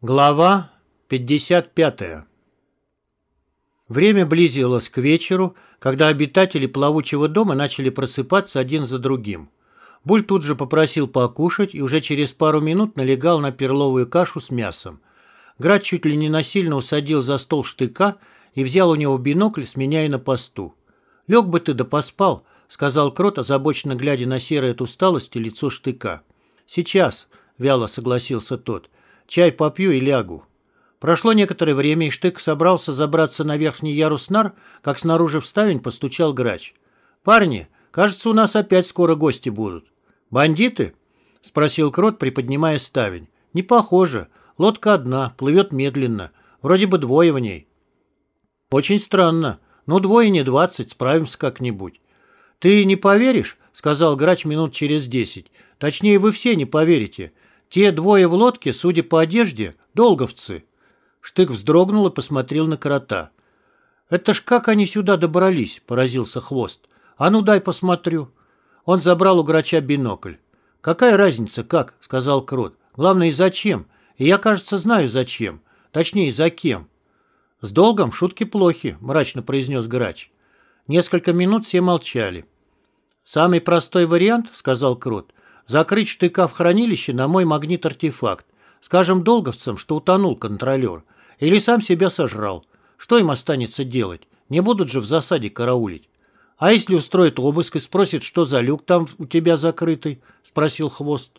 Глава 55 Время близилось к вечеру, когда обитатели плавучего дома начали просыпаться один за другим. Буль тут же попросил покушать и уже через пару минут налегал на перловую кашу с мясом. Град чуть ли не насильно усадил за стол штыка и взял у него бинокль, сменяя на посту. «Лег бы ты да поспал», — сказал Крот, озабоченно глядя на серое от усталости лицо штыка. «Сейчас», — вяло согласился тот, — Чай попью и лягу. Прошло некоторое время, и Штык собрался забраться на верхний ярус нар, как снаружи в ставень постучал грач. «Парни, кажется, у нас опять скоро гости будут». «Бандиты?» — спросил Крот, приподнимая ставень. «Не похоже. Лодка одна, плывет медленно. Вроде бы двое в ней». «Очень странно. Ну, двое не двадцать, справимся как-нибудь». «Ты не поверишь?» — сказал грач минут через десять. «Точнее, вы все не поверите. Те двое в лодке, судя по одежде, долговцы. Штык вздрогнул и посмотрел на крота. «Это ж как они сюда добрались?» – поразился хвост. «А ну дай посмотрю». Он забрал у грача бинокль. «Какая разница, как?» – сказал крот. «Главное, зачем? И я, кажется, знаю, зачем. Точнее, за кем». «С долгом шутки плохи», – мрачно произнес грач. Несколько минут все молчали. «Самый простой вариант», – сказал крот, Закрыть штыка в хранилище на мой магнит-артефакт. Скажем долговцам, что утонул контролер. Или сам себя сожрал. Что им останется делать? Не будут же в засаде караулить. А если устроит обыск и спросит, что за люк там у тебя закрытый? Спросил Хвост.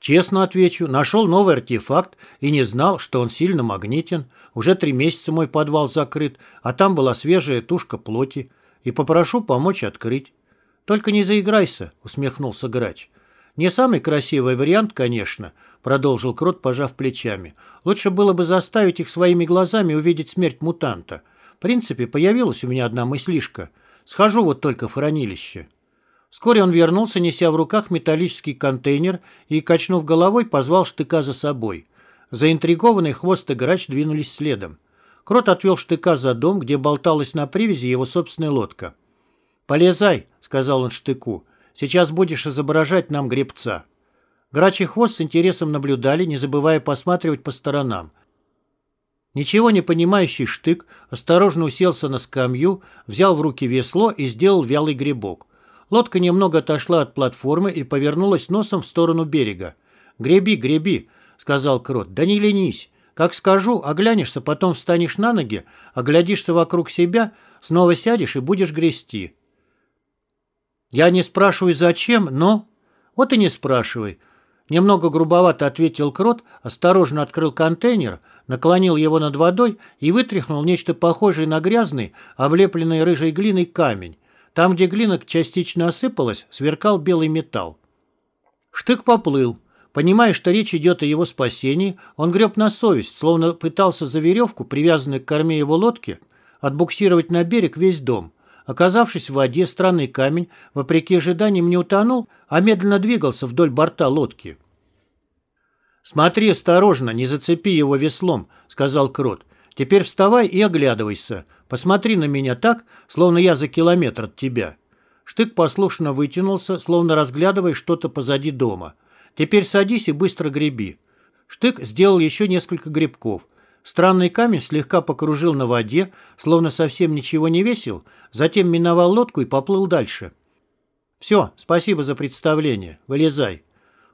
Честно отвечу, нашел новый артефакт и не знал, что он сильно магнитен. Уже три месяца мой подвал закрыт, а там была свежая тушка плоти. И попрошу помочь открыть. «Только не заиграйся», — усмехнулся грач. «Не самый красивый вариант, конечно», — продолжил Крот, пожав плечами. «Лучше было бы заставить их своими глазами увидеть смерть мутанта. В принципе, появилась у меня одна мыслишка. Схожу вот только в хранилище». Вскоре он вернулся, неся в руках металлический контейнер и, качнув головой, позвал штыка за собой. Заинтригованный хвост и грач двинулись следом. Крот отвел штыка за дом, где болталась на привязи его собственная лодка. «Полезай», — сказал он штыку. «Сейчас будешь изображать нам гребца». Грач и хвост с интересом наблюдали, не забывая посматривать по сторонам. Ничего не понимающий штык осторожно уселся на скамью, взял в руки весло и сделал вялый грибок. Лодка немного отошла от платформы и повернулась носом в сторону берега. «Греби, греби», — сказал Крот, — «да не ленись. Как скажу, оглянешься, потом встанешь на ноги, оглядишься вокруг себя, снова сядешь и будешь грести. Я не спрашиваю, зачем, но... Вот и не спрашивай. Немного грубовато ответил Крот, осторожно открыл контейнер, наклонил его над водой и вытряхнул нечто похожее на грязный, облепленный рыжей глиной камень. Там, где глина частично осыпалась, сверкал белый металл. Штык поплыл. Понимая, что речь идет о его спасении, он греб на совесть, словно пытался за веревку, привязанную к корме его лодки, отбуксировать на берег весь дом. Оказавшись в воде, странный камень, вопреки ожиданиям, не утонул, а медленно двигался вдоль борта лодки. «Смотри осторожно, не зацепи его веслом», — сказал Крот. «Теперь вставай и оглядывайся. Посмотри на меня так, словно я за километр от тебя». Штык послушно вытянулся, словно разглядывая что-то позади дома. «Теперь садись и быстро греби». Штык сделал еще несколько грибков — Странный камень слегка покружил на воде, словно совсем ничего не весил, затем миновал лодку и поплыл дальше. «Все, спасибо за представление. Вылезай».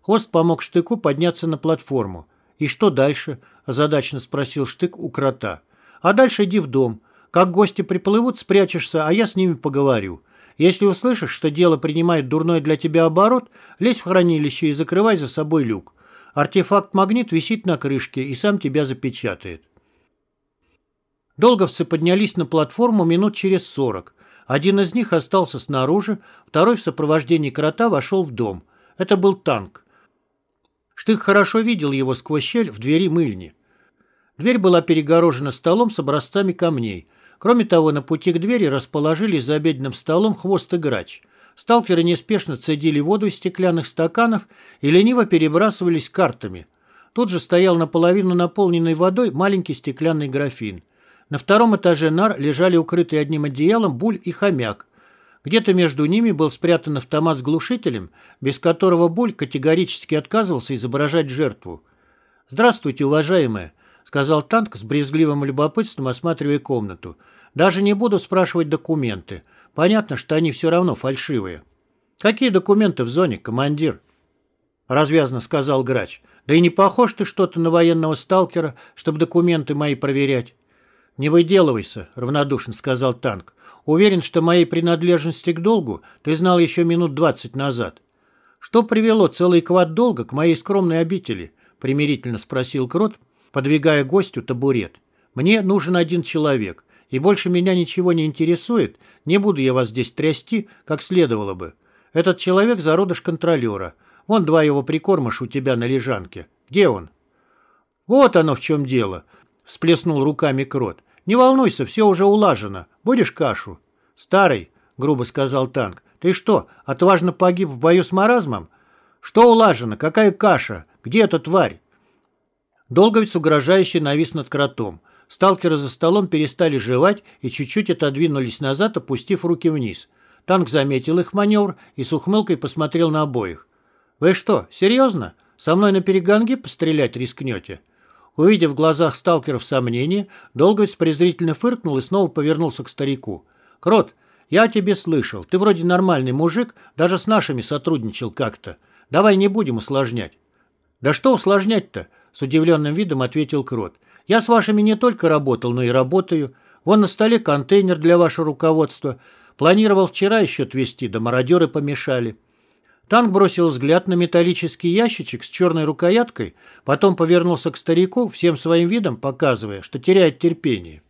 Хвост помог Штыку подняться на платформу. «И что дальше?» – озадаченно спросил Штык у крота. «А дальше иди в дом. Как гости приплывут, спрячешься, а я с ними поговорю. Если услышишь, что дело принимает дурной для тебя оборот, лезь в хранилище и закрывай за собой люк. Артефакт-магнит висит на крышке и сам тебя запечатает. Долговцы поднялись на платформу минут через сорок. Один из них остался снаружи, второй в сопровождении крота вошел в дом. Это был танк. Штык хорошо видел его сквозь щель в двери мыльни. Дверь была перегорожена столом с образцами камней. Кроме того, на пути к двери расположились за обеденным столом хвост и грач – Сталкеры неспешно цедили воду из стеклянных стаканов и лениво перебрасывались картами. Тут же стоял наполовину наполненный водой маленький стеклянный графин. На втором этаже нар лежали укрытые одним одеялом буль и хомяк. Где-то между ними был спрятан автомат с глушителем, без которого буль категорически отказывался изображать жертву. «Здравствуйте, уважаемые», — сказал танк с брезгливым любопытством, осматривая комнату. «Даже не буду спрашивать документы. Понятно, что они все равно фальшивые». «Какие документы в зоне, командир?» Развязно сказал грач. «Да и не похож ты что-то на военного сталкера, чтобы документы мои проверять». «Не выделывайся», — равнодушно сказал танк. «Уверен, что моей принадлежности к долгу ты знал еще минут двадцать назад». «Что привело целый квад долга к моей скромной обители?» — примирительно спросил Крот, подвигая гостю табурет. «Мне нужен один человек, и больше меня ничего не интересует, не буду я вас здесь трясти, как следовало бы. Этот человек зародыш контролера. Вон два его прикормыша у тебя на лежанке. Где он?» «Вот оно в чем дело», — всплеснул руками Крот. «Не волнуйся, все уже улажено. Будешь кашу?» «Старый», — грубо сказал танк, — «ты что, отважно погиб в бою с маразмом?» «Что улажено? Какая каша? Где эта тварь?» Долговец угрожающе навис над кротом. Сталкеры за столом перестали жевать и чуть-чуть отодвинулись назад, опустив руки вниз. Танк заметил их маневр и с ухмылкой посмотрел на обоих. «Вы что, серьезно? Со мной на перегонги пострелять рискнете?» Увидев в глазах сталкеров сомнение, Долговец презрительно фыркнул и снова повернулся к старику. «Крот, я о тебе слышал. Ты вроде нормальный мужик, даже с нашими сотрудничал как-то. Давай не будем усложнять». «Да что усложнять-то?» — с удивленным видом ответил Крот. «Я с вашими не только работал, но и работаю. Вон на столе контейнер для вашего руководства. Планировал вчера еще отвезти, да мародеры помешали». Танк бросил взгляд на металлический ящичек с черной рукояткой, потом повернулся к старику, всем своим видом показывая, что теряет терпение.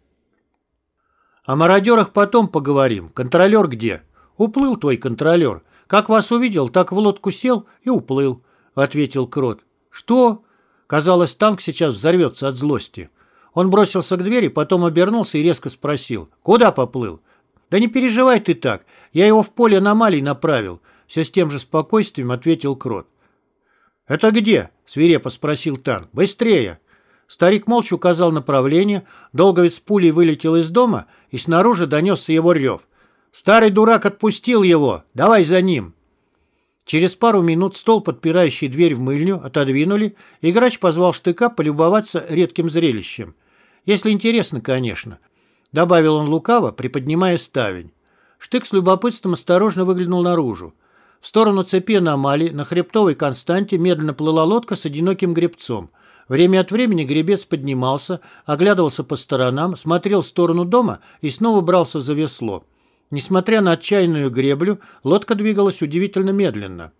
«О мародерах потом поговорим. Контролер где?» «Уплыл твой контролер. Как вас увидел, так в лодку сел и уплыл», — ответил Крот. «Что?» Казалось, танк сейчас взорвется от злости. Он бросился к двери, потом обернулся и резко спросил. «Куда поплыл?» «Да не переживай ты так. Я его в поле аномалий направил. Все с тем же спокойствием ответил Крот. «Это где?» – свирепо спросил танк. «Быстрее!» Старик молча указал направление, долговец пулей вылетел из дома, и снаружи донесся его рев. «Старый дурак отпустил его! Давай за ним!» Через пару минут стол, подпирающий дверь в мыльню, отодвинули, и грач позвал штыка полюбоваться редким зрелищем. «Если интересно, конечно», — добавил он лукаво, приподнимая ставень. Штык с любопытством осторожно выглянул наружу. В сторону цепи аномалий на хребтовой константе медленно плыла лодка с одиноким гребцом. Время от времени гребец поднимался, оглядывался по сторонам, смотрел в сторону дома и снова брался за весло. Несмотря на отчаянную греблю, лодка двигалась удивительно медленно.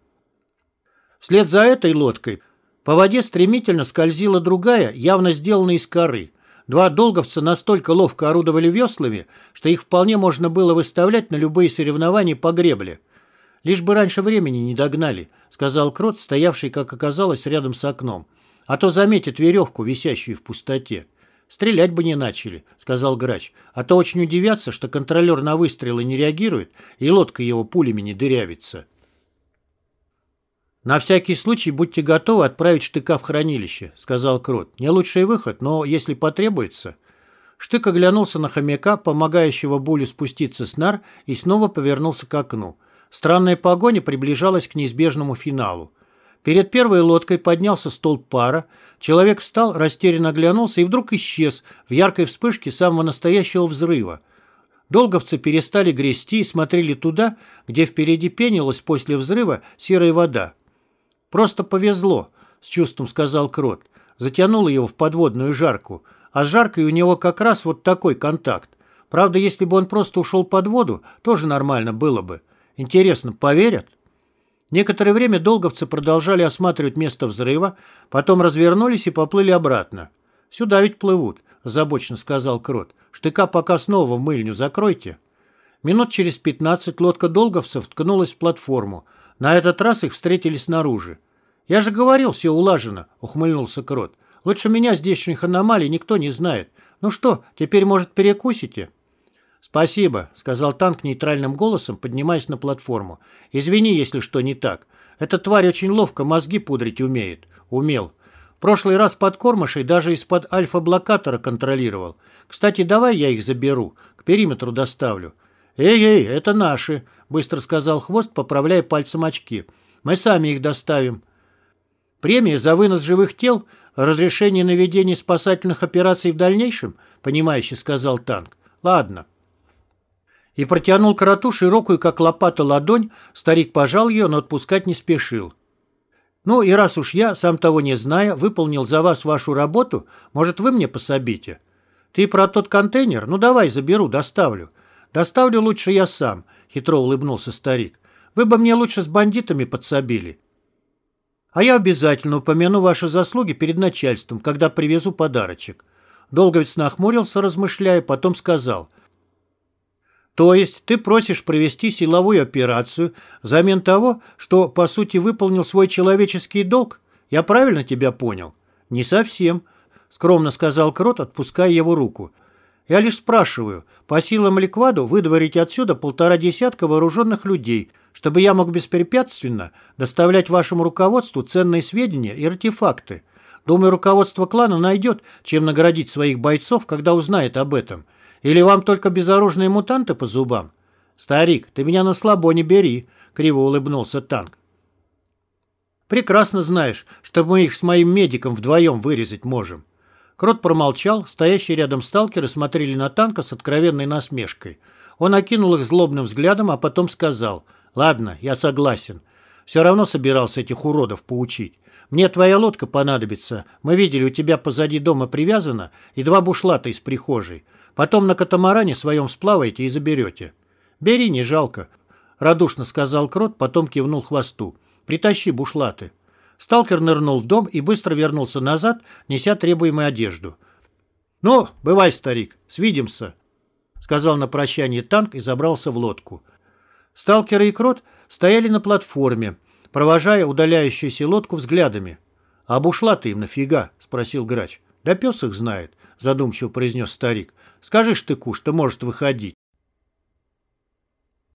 Вслед за этой лодкой по воде стремительно скользила другая, явно сделанная из коры. Два долговца настолько ловко орудовали веслами, что их вполне можно было выставлять на любые соревнования по гребле. «Лишь бы раньше времени не догнали», — сказал Крот, стоявший, как оказалось, рядом с окном. «А то заметят веревку, висящую в пустоте». «Стрелять бы не начали», — сказал грач. «А то очень удивятся, что контролер на выстрелы не реагирует, и лодка его пулями не дырявится». «На всякий случай будьте готовы отправить штыка в хранилище», — сказал Крот. «Не лучший выход, но если потребуется...» Штык оглянулся на хомяка, помогающего Булю спуститься с нар, и снова повернулся к окну. Странная погоня приближалась к неизбежному финалу. Перед первой лодкой поднялся столб пара, человек встал, растерянно оглянулся и вдруг исчез в яркой вспышке самого настоящего взрыва. Долговцы перестали грести и смотрели туда, где впереди пенилась после взрыва серая вода. «Просто повезло», — с чувством сказал Крот. Затянуло его в подводную жарку. А с жаркой у него как раз вот такой контакт. Правда, если бы он просто ушел под воду, тоже нормально было бы. Интересно, поверят? Некоторое время долговцы продолжали осматривать место взрыва, потом развернулись и поплыли обратно. «Сюда ведь плывут», – озабоченно сказал Крот. «Штыка пока снова в мыльню закройте». Минут через пятнадцать лодка долговцев ткнулась в платформу. На этот раз их встретили снаружи. «Я же говорил, все улажено», — ухмыльнулся Крот. «Лучше меня здешних аномалий никто не знает. Ну что, теперь, может, перекусите?» «Спасибо», — сказал танк нейтральным голосом, поднимаясь на платформу. «Извини, если что не так. Эта тварь очень ловко мозги пудрить умеет. Умел. В прошлый раз подкормышей даже из-под альфа-блокатора контролировал. Кстати, давай я их заберу, к периметру доставлю». «Эй-эй, это наши», — быстро сказал Хвост, поправляя пальцем очки. «Мы сами их доставим». Премия за вынос живых тел, разрешение на ведение спасательных операций в дальнейшем, понимающе сказал танк. Ладно. И протянул кроту широкую, как лопата, ладонь, старик пожал ее, но отпускать не спешил. Ну и раз уж я, сам того не зная, выполнил за вас вашу работу, может, вы мне пособите? Ты про тот контейнер? Ну давай, заберу, доставлю. Доставлю лучше я сам, хитро улыбнулся старик. Вы бы мне лучше с бандитами подсобили. А я обязательно упомяну ваши заслуги перед начальством, когда привезу подарочек. Долговец нахмурился, размышляя, потом сказал. То есть ты просишь провести силовую операцию взамен того, что, по сути, выполнил свой человеческий долг? Я правильно тебя понял? Не совсем, скромно сказал Крот, отпуская его руку. Я лишь спрашиваю, по силам Ликваду выдворить отсюда полтора десятка вооруженных людей, чтобы я мог беспрепятственно доставлять вашему руководству ценные сведения и артефакты. Думаю, руководство клана найдет, чем наградить своих бойцов, когда узнает об этом. Или вам только безоружные мутанты по зубам? Старик, ты меня на слабо не бери, криво улыбнулся танк. Прекрасно знаешь, что мы их с моим медиком вдвоем вырезать можем. Крот промолчал, стоящие рядом сталкеры смотрели на танка с откровенной насмешкой. Он окинул их злобным взглядом, а потом сказал, «Ладно, я согласен. Все равно собирался этих уродов поучить. Мне твоя лодка понадобится. Мы видели, у тебя позади дома привязана и два бушлата из прихожей. Потом на катамаране своем сплаваете и заберете». «Бери, не жалко», — радушно сказал Крот, потом кивнул хвосту. «Притащи бушлаты». Сталкер нырнул в дом и быстро вернулся назад, неся требуемую одежду. «Ну, бывай, старик, свидимся», — сказал на прощание танк и забрался в лодку. Сталкеры и Крот стояли на платформе, провожая удаляющуюся лодку взглядами. «А бушла ты им нафига?» — спросил грач. «Да пес их знает», — задумчиво произнес старик. «Скажи, Штыку, что может выходить.